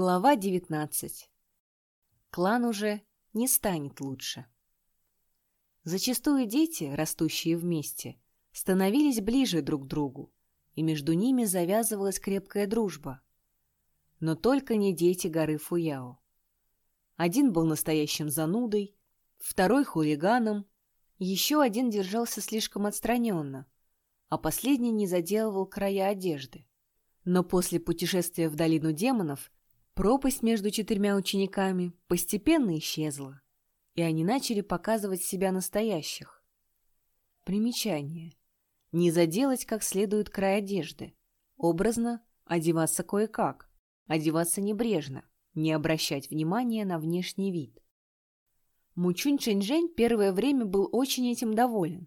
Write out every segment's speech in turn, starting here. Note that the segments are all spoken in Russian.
Глава 19. Клан уже не станет лучше. Зачастую дети, растущие вместе, становились ближе друг к другу, и между ними завязывалась крепкая дружба. Но только не дети горы Фуяо. Один был настоящим занудой, второй — хулиганом, еще один держался слишком отстраненно, а последний не заделывал края одежды. Но после путешествия в долину демонов Пропасть между четырьмя учениками постепенно исчезла, и они начали показывать себя настоящих. Примечание. Не заделать как следует край одежды. Образно одеваться кое-как, одеваться небрежно, не обращать внимания на внешний вид. Мучунь Чэньчжэнь первое время был очень этим доволен,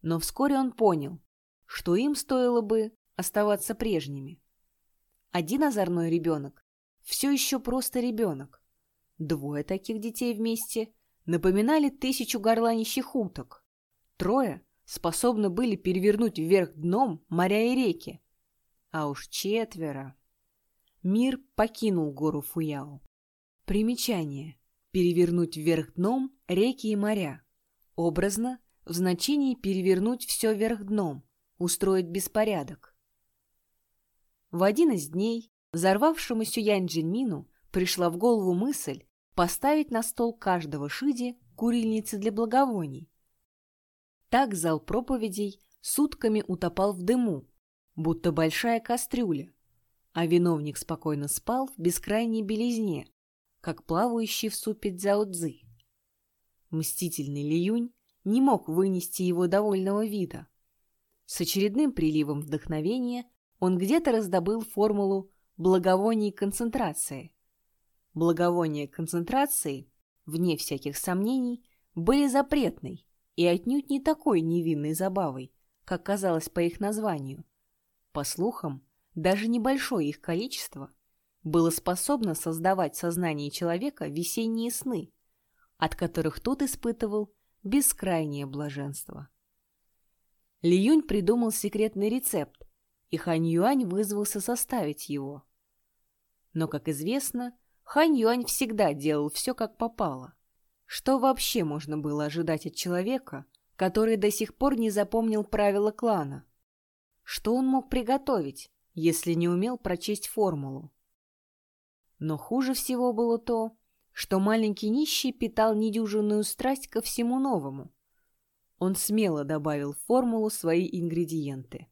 но вскоре он понял, что им стоило бы оставаться прежними. Один озорной ребенок все еще просто ребенок. Двое таких детей вместе напоминали тысячу горланищих уток. Трое способны были перевернуть вверх дном моря и реки. А уж четверо. Мир покинул гору Фуяо. Примечание. Перевернуть вверх дном реки и моря. Образно, в значении перевернуть все вверх дном, устроить беспорядок. В один из дней Взорвавшемуся Янь Джинмину пришла в голову мысль поставить на стол каждого шиди курильницы для благовоний. Так зал проповедей сутками утопал в дыму, будто большая кастрюля, а виновник спокойно спал в бескрайней белизне, как плавающий в супе дзяо-дзы. Мстительный Лиюнь не мог вынести его довольного вида. С очередным приливом вдохновения он где-то раздобыл формулу благовоний концентрации. Благовония концентрации, вне всяких сомнений, были запретной и отнюдь не такой невинной забавой, как казалось по их названию. По слухам, даже небольшое их количество было способно создавать в сознании человека весенние сны, от которых тот испытывал бескрайнее блаженство. Ли Юнь придумал секретный рецепт, и Хань Юань вызвался составить его. Но, как известно, Хань Юань всегда делал все как попало. Что вообще можно было ожидать от человека, который до сих пор не запомнил правила клана? Что он мог приготовить, если не умел прочесть формулу? Но хуже всего было то, что маленький нищий питал недюжинную страсть ко всему новому. Он смело добавил в формулу свои ингредиенты.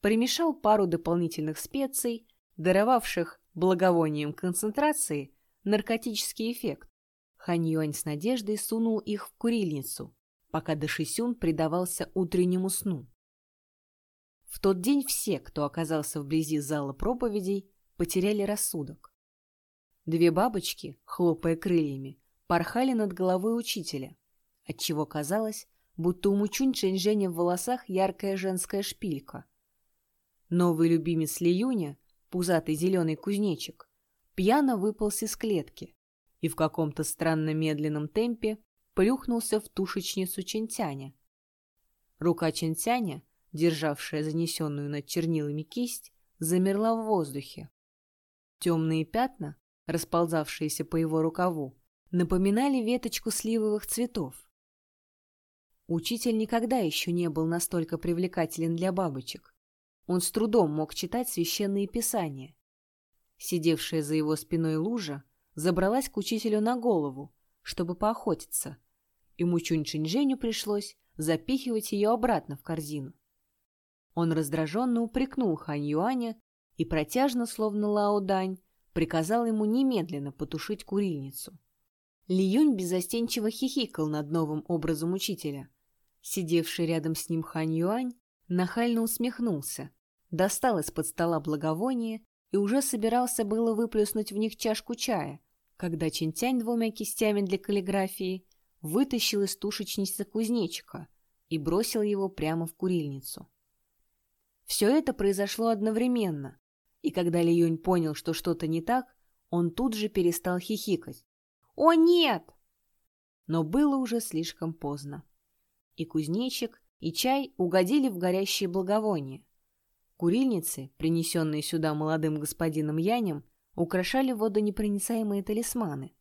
Примешал пару дополнительных специй, даровавших благовонием концентрации наркотический эффект. Хань Юань с надеждой сунул их в курильницу, пока Дашисюн предавался утреннему сну. В тот день все, кто оказался вблизи зала проповедей, потеряли рассудок. Две бабочки, хлопая крыльями, порхали над головой учителя, отчего казалось, будто у Мучунь Чэньжэня в волосах яркая женская шпилька. Новый любимец Лиюня пузатый зеленый кузнечик, пьяно выполз из клетки и в каком-то странно медленном темпе плюхнулся в тушечницу Чентяня. Рука Чентяня, державшая занесенную над чернилами кисть, замерла в воздухе. Темные пятна, расползавшиеся по его рукаву, напоминали веточку сливовых цветов. Учитель никогда еще не был настолько привлекателен для бабочек. Он с трудом мог читать священные писания. Сидевшая за его спиной лужа забралась к учителю на голову, чтобы поохотиться, и Мучунь Чинженю пришлось запихивать ее обратно в корзину. Он раздраженно упрекнул Хань Юаня и протяжно, словно Лао Дань, приказал ему немедленно потушить курильницу. Ли Юнь беззастенчиво хихикал над новым образом учителя. Сидевший рядом с ним Хань Юань нахально усмехнулся, достал из-под стола благовоние и уже собирался было выплюснуть в них чашку чая, когда Чинтянь двумя кистями для каллиграфии вытащил из тушечницы кузнечика и бросил его прямо в курильницу. Все это произошло одновременно, и когда Ли понял, что что-то не так, он тут же перестал хихикать. «О, нет!» Но было уже слишком поздно. И кузнечик, и чай угодили в горящие благовония. Курильницы, принесенные сюда молодым господином Янем, украшали водонепроницаемые талисманы.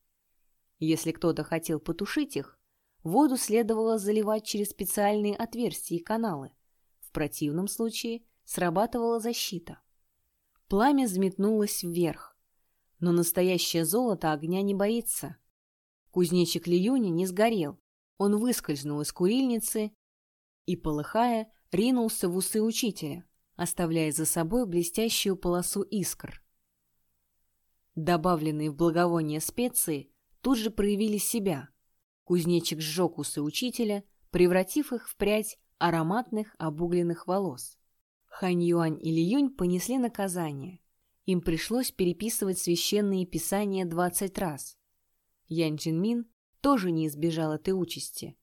Если кто-то хотел потушить их, воду следовало заливать через специальные отверстия и каналы. В противном случае срабатывала защита. Пламя взметнулось вверх, но настоящее золото огня не боится. Кузнечик Лиюни не сгорел, он выскользнул из курильницы и, полыхая, ринулся в усы учителя, оставляя за собой блестящую полосу искр. Добавленные в благовоние специи тут же проявили себя. Кузнечик сжег усы учителя, превратив их в прядь ароматных обугленных волос. Хань Юань и Ли Юнь понесли наказание. Им пришлось переписывать священные писания двадцать раз. Ян Джинмин тоже не избежал этой участи.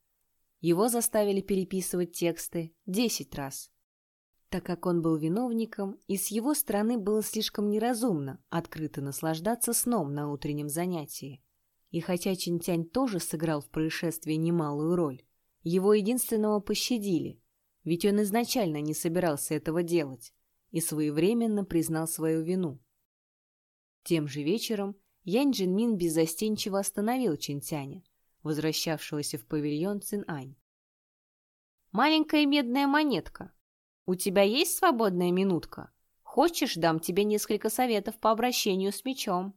Его заставили переписывать тексты десять раз. Так как он был виновником, и с его стороны было слишком неразумно открыто наслаждаться сном на утреннем занятии. И хотя Чинтянь тоже сыграл в происшествии немалую роль, его единственного пощадили, ведь он изначально не собирался этого делать и своевременно признал свою вину. Тем же вечером Янь Джинмин беззастенчиво остановил Чинтяня, возвращавшегося в павильон Цинань. «Маленькая медная монетка. У тебя есть свободная минутка? Хочешь, дам тебе несколько советов по обращению с мечом?»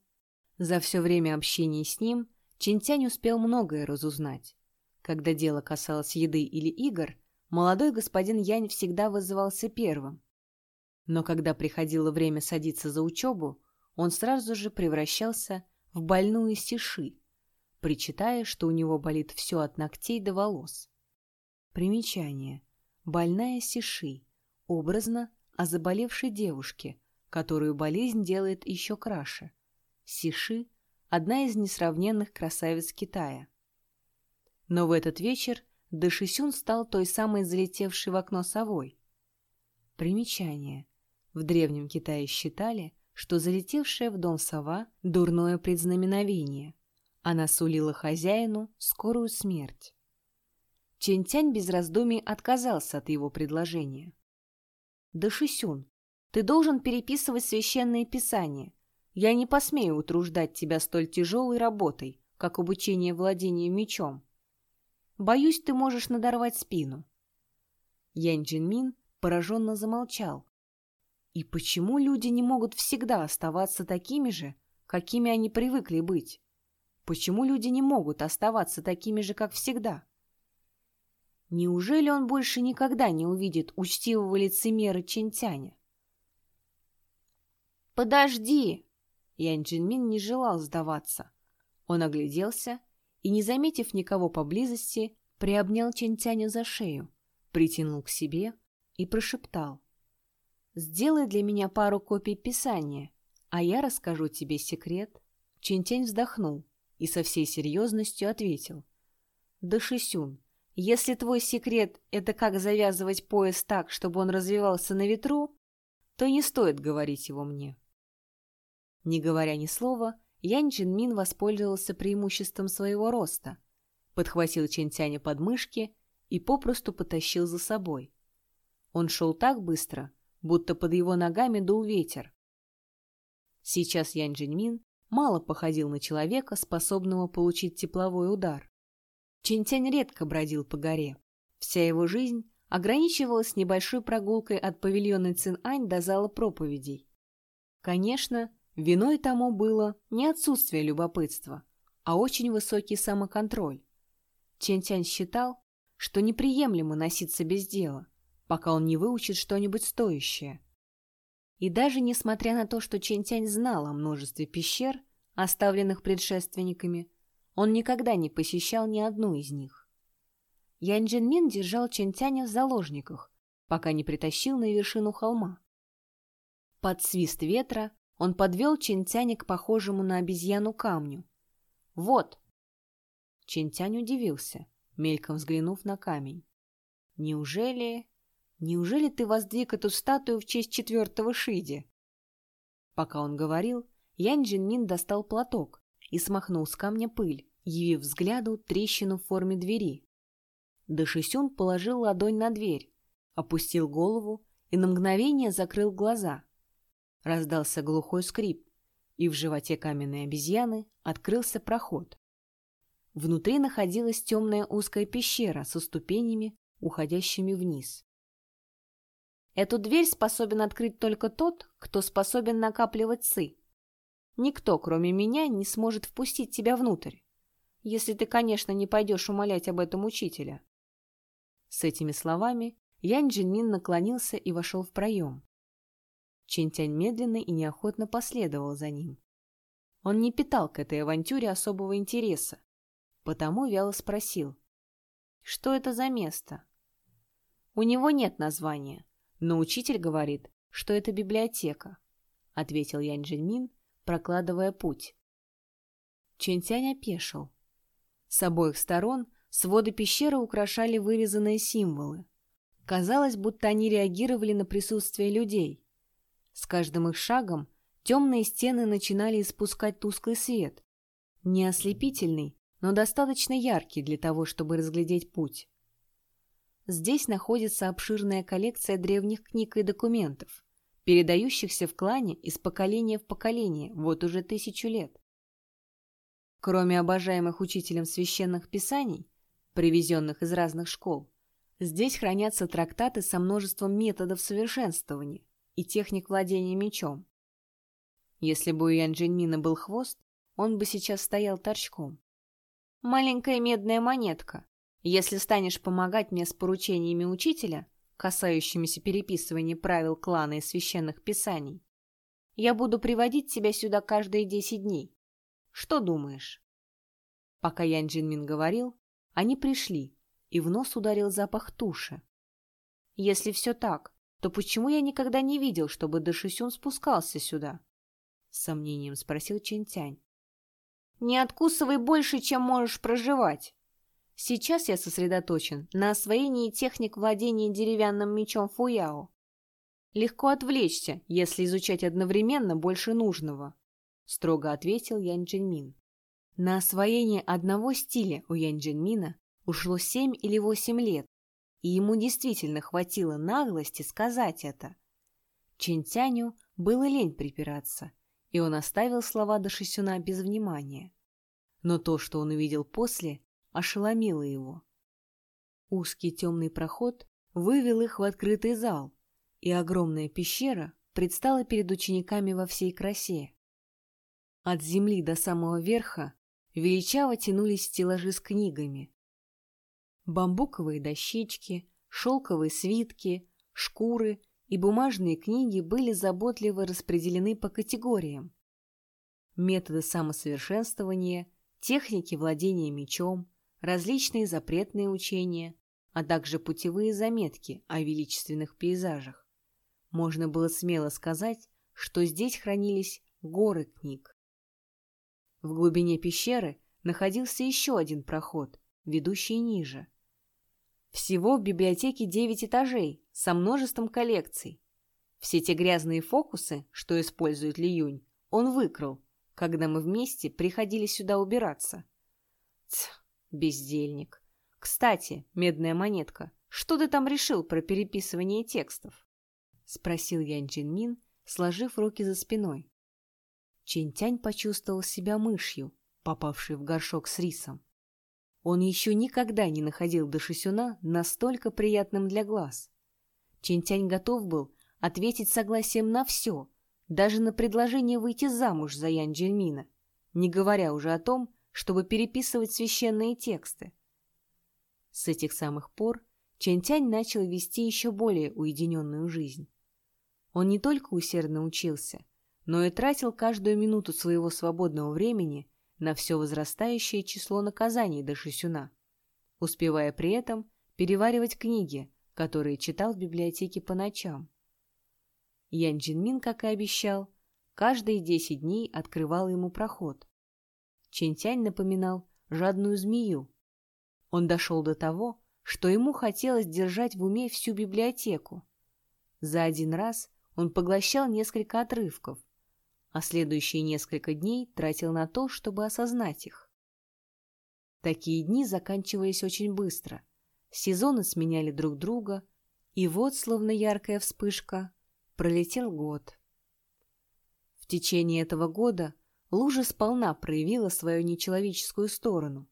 За все время общения с ним Чинтянь успел многое разузнать. Когда дело касалось еды или игр, молодой господин Янь всегда вызывался первым. Но когда приходило время садиться за учебу, он сразу же превращался в больную сиши, причитая, что у него болит все от ногтей до волос. Примечание. Больная сиши. Образно о заболевшей девушке, которую болезнь делает еще краше. Сиши – одна из несравненных красавиц Китая. Но в этот вечер Дашисюн стал той самой залетевшей в окно совой. Примечание. В Древнем Китае считали, что залетевшая в дом сова – дурное предзнаменовение – она сулила хозяину скорую смерть. Чентянь без раздумий отказался от его предложения. «Да, Шисюн, ты должен переписывать священные писания. Я не посмею утруждать тебя столь тяжелой работой, как обучение владению мечом. Боюсь, ты можешь надорвать спину». Янь Джинмин пораженно замолчал. И почему люди не могут всегда оставаться такими же, какими они привыкли быть? Почему люди не могут оставаться такими же, как всегда? Неужели он больше никогда не увидит учтивого лицемера Чентяня? «Подожди!» Ян Джинмин не желал сдаваться. Он огляделся и, не заметив никого поблизости, приобнял Чентяня за шею, притянул к себе и прошептал. «Сделай для меня пару копий Писания, а я расскажу тебе секрет». Чентянь вздохнул и со всей серьезностью ответил. «Да, Шисюн, если твой секрет — это как завязывать пояс так, чтобы он развивался на ветру, то не стоит говорить его мне». Не говоря ни слова, Янь Джинмин воспользовался преимуществом своего роста, подхватил Чентяня под мышки и попросту потащил за собой. Он шел так быстро, будто под его ногами дул ветер. Сейчас Янь Джинмин мало походил на человека, способного получить тепловой удар. Чинтянь редко бродил по горе. Вся его жизнь ограничивалась небольшой прогулкой от павильона Цинань до зала проповедей. Конечно, виной тому было не отсутствие любопытства, а очень высокий самоконтроль. Чентянь считал, что неприемлемо носиться без дела, пока он не выучит что-нибудь стоящее. И даже несмотря на то, что Чентянь знал о множестве пещер, оставленных предшественниками, он никогда не посещал ни одну из них. Ян Джинмин держал Чентяня в заложниках, пока не притащил на вершину холма. Под свист ветра он подвел Чентяня к похожему на обезьяну камню. «Вот!» Чентянь удивился, мельком взглянув на камень. «Неужели...» Неужели ты воздвиг эту статую в честь четвертого Шиди?» Пока он говорил, Ян Джинмин достал платок и смахнул с камня пыль, явив взгляду трещину в форме двери. Дашисюн положил ладонь на дверь, опустил голову и на мгновение закрыл глаза. Раздался глухой скрип, и в животе каменной обезьяны открылся проход. Внутри находилась темная узкая пещера со ступенями, уходящими вниз. Эту дверь способен открыть только тот, кто способен накапливать ци. Никто, кроме меня, не сможет впустить тебя внутрь. Если ты, конечно, не пойдешь умолять об этом учителя. С этими словами Янь Джинмин наклонился и вошел в проем. Чинтянь медленно и неохотно последовал за ним. Он не питал к этой авантюре особого интереса, потому вяло спросил, что это за место? У него нет названия, но учитель говорит, что это библиотека, ответил Янь Джинмин, прокладывая путь. Чинтянь опешил. С обоих сторон своды пещеры украшали вырезанные символы. Казалось, будто они реагировали на присутствие людей. С каждым их шагом темные стены начинали испускать тусклый свет. Не ослепительный, но достаточно яркий для того, чтобы разглядеть путь. Здесь находится обширная коллекция древних книг и документов, передающихся в клане из поколения в поколение вот уже тысячу лет. Кроме обожаемых учителем священных писаний, привезенных из разных школ, здесь хранятся трактаты со множеством методов совершенствования и техник владения мечом. Если бы у Ян Джинмина был хвост, он бы сейчас стоял торчком. Маленькая медная монетка. Если станешь помогать мне с поручениями учителя, касающимися переписывания правил клана и священных писаний, я буду приводить тебя сюда каждые десять дней. Что думаешь?» Пока Ян Джинмин говорил, они пришли, и в нос ударил запах туши. «Если все так, то почему я никогда не видел, чтобы Дашисюн спускался сюда?» С сомнением спросил Чентянь. «Не откусывай больше, чем можешь проживать. Сейчас я сосредоточен на освоении техник владения деревянным мечом Фуяо. Легко отвлечься, если изучать одновременно больше нужного», — строго ответил Янь Джинмин. На освоение одного стиля у Янь Джинмина ушло семь или восемь лет, и ему действительно хватило наглости сказать это. Чинтяню было лень припираться, и он оставил слова Дашисюна без внимания. Но то, что он увидел после, ошеломило его. Узкий темный проход вывел их в открытый зал, и огромная пещера предстала перед учениками во всей красе. От земли до самого верха величаво тянулись стеллажи с книгами. Бамбуковые дощечки, шелковые свитки, шкуры и бумажные книги были заботливо распределены по категориям. Методы самосовершенствования, техники владения мечом, различные запретные учения, а также путевые заметки о величественных пейзажах. Можно было смело сказать, что здесь хранились горы книг. В глубине пещеры находился еще один проход, ведущий ниже. Всего в библиотеке девять этажей, со множеством коллекций. Все те грязные фокусы, что использует Ли Юнь, он выкрал, когда мы вместе приходили сюда убираться. Ц, бездельник. Кстати, медная монетка, что ты там решил про переписывание текстов? Спросил Ян Джинмин, сложив руки за спиной. Чентянь почувствовал себя мышью, попавшей в горшок с рисом. Он еще никогда не находил Дашисюна настолько приятным для глаз. Чентянь готов был ответить согласием на все, даже на предложение выйти замуж за Ян Джельмина, не говоря уже о том, чтобы переписывать священные тексты. С этих самых пор Чентянь начал вести еще более уединенную жизнь. Он не только усердно учился, но и тратил каждую минуту своего свободного времени на все возрастающее число наказаний до Шисюна, успевая при этом переваривать книги, которые читал в библиотеке по ночам. Ян Джинмин, как и обещал, каждые десять дней открывал ему проход. Чентянь напоминал жадную змею. Он дошел до того, что ему хотелось держать в уме всю библиотеку. За один раз он поглощал несколько отрывков, а следующие несколько дней тратил на то, чтобы осознать их. Такие дни заканчивались очень быстро. Сезоны сменяли друг друга, и вот, словно яркая вспышка, пролетел год. В течение этого года лужа сполна проявила свою нечеловеческую сторону.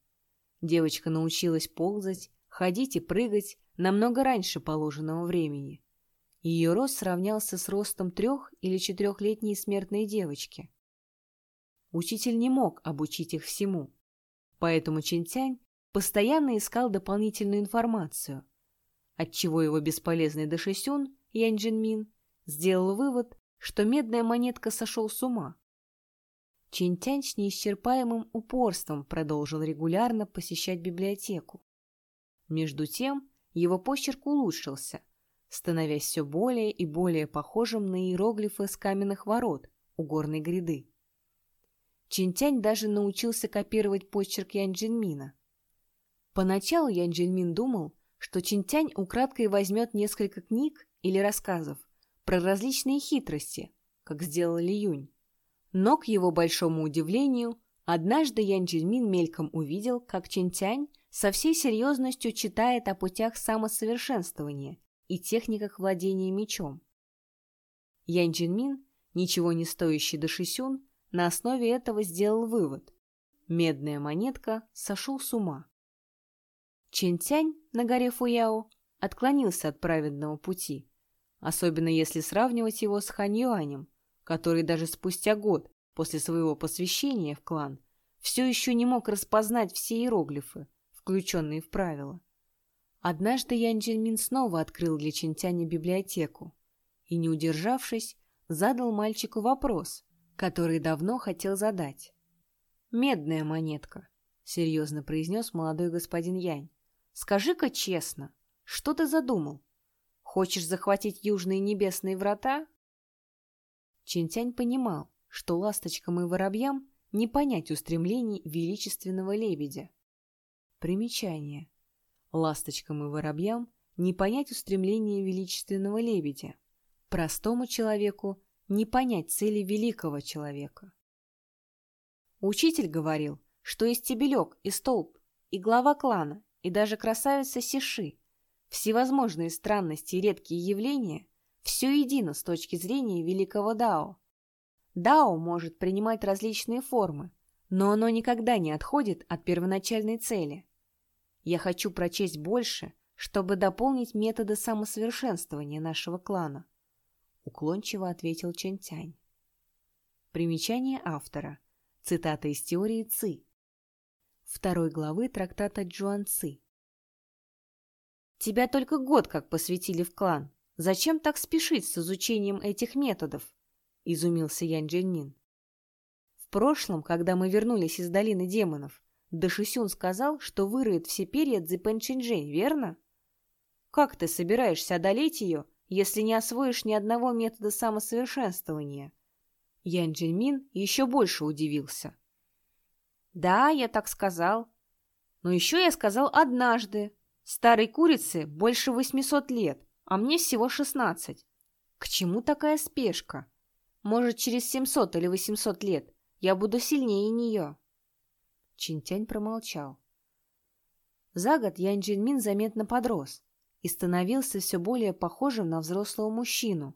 Девочка научилась ползать, ходить и прыгать намного раньше положенного времени. Ее рост сравнялся с ростом трех- или четырехлетней смертной девочки. Учитель не мог обучить их всему, поэтому Чинтянь постоянно искал дополнительную информацию, отчего его бесполезный Дашисюн, Янь Джинмин, сделал вывод, что медная монетка сошел с ума. Чинтянь с неисчерпаемым упорством продолжил регулярно посещать библиотеку. Между тем его почерк улучшился, становясь все более и более похожим на иероглифы с каменных ворот у горной гряды. Чинтянь даже научился копировать почерк Янь Джинмина. Поначалу Янь Джинмин думал, что Чинтянь украдкой возьмет несколько книг или рассказов про различные хитрости, как сделал Ли Юнь. Но, к его большому удивлению, однажды Ян Джельмин мельком увидел, как Чинтянь со всей серьезностью читает о путях самосовершенствования и техниках владения мечом. Ян Джинмин, ничего не стоящий Дашисюн, на основе этого сделал вывод. Медная монетка сошел с ума. Чинтянь на горе Фуяо отклонился от праведного пути, особенно если сравнивать его с Хань Юанем, который даже спустя год после своего посвящения в клан все еще не мог распознать все иероглифы, включенные в правила. Однажды Ян Джинмин снова открыл для Чинтяня библиотеку и, не удержавшись, задал мальчику вопрос, который давно хотел задать. «Медная монетка», — серьезно произнес молодой господин Янь. Скажи-ка честно, что ты задумал? Хочешь захватить южные небесные врата? Чинтянь понимал, что ласточкам и воробьям не понять устремлений величественного лебедя. Примечание. Ласточкам и воробьям не понять устремления величественного лебедя. Простому человеку не понять цели великого человека. Учитель говорил, что и стебелек, и столб, и глава клана, и даже красавица Сиши. Всевозможные странности и редкие явления – все едино с точки зрения великого Дао. Дао может принимать различные формы, но оно никогда не отходит от первоначальной цели. Я хочу прочесть больше, чтобы дополнить методы самосовершенствования нашего клана, уклончиво ответил Чэнь Примечание автора. Цитата из теории Ци второй главы трактата Джуанцы. «Тебя только год как посвятили в клан. Зачем так спешить с изучением этих методов?» — изумился Ян Джельмин. «В прошлом, когда мы вернулись из долины демонов, Дашисюн сказал, что выроет все перья Цзэпэн Чинджэнь, верно? Как ты собираешься одолеть ее, если не освоишь ни одного метода самосовершенствования?» Ян Джельмин еще больше удивился. Да, я так сказал. Но еще я сказал однажды. Старой курице больше восьмисот лет, а мне всего шестнадцать. К чему такая спешка? Может, через семьсот или восемьсот лет я буду сильнее нее. Чинтянь промолчал. За год Янь Джинмин заметно подрос и становился все более похожим на взрослого мужчину.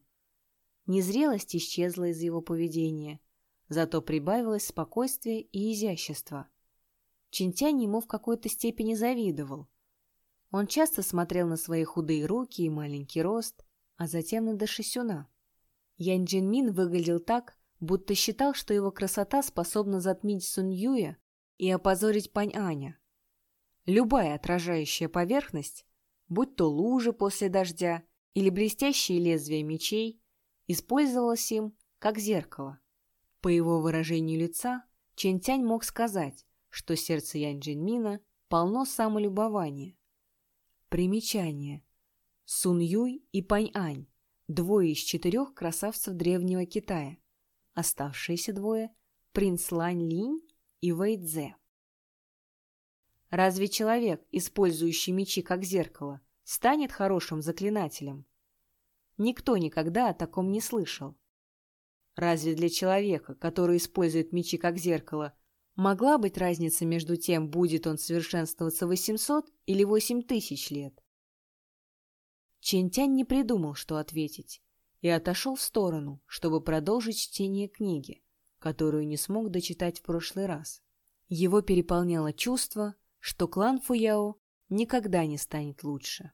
Незрелость исчезла из его поведения, Зато прибавилось спокойствие и изящество. Чинтянь ему в какой-то степени завидовал. Он часто смотрел на свои худые руки и маленький рост, а затем на Дашисюна. Янь Джинмин выглядел так, будто считал, что его красота способна затмить Сунь Юя и опозорить Пань Аня. Любая отражающая поверхность, будь то лужи после дождя или блестящие лезвия мечей, использовалась им как зеркало. По его выражению лица Чен Тянь мог сказать, что сердце Янь Джинмина полно самолюбования. Примечание. Сун Юй и Пань Ань – двое из четырех красавцев древнего Китая. Оставшиеся двое – принц Лань Линь и Вэй Цзэ. Разве человек, использующий мечи как зеркало, станет хорошим заклинателем? Никто никогда о таком не слышал. Разве для человека, который использует мечи как зеркало, могла быть разница между тем, будет он совершенствоваться 800 или 8000 лет? Чентянь не придумал, что ответить, и отошел в сторону, чтобы продолжить чтение книги, которую не смог дочитать в прошлый раз. Его переполняло чувство, что клан Фуяо никогда не станет лучше.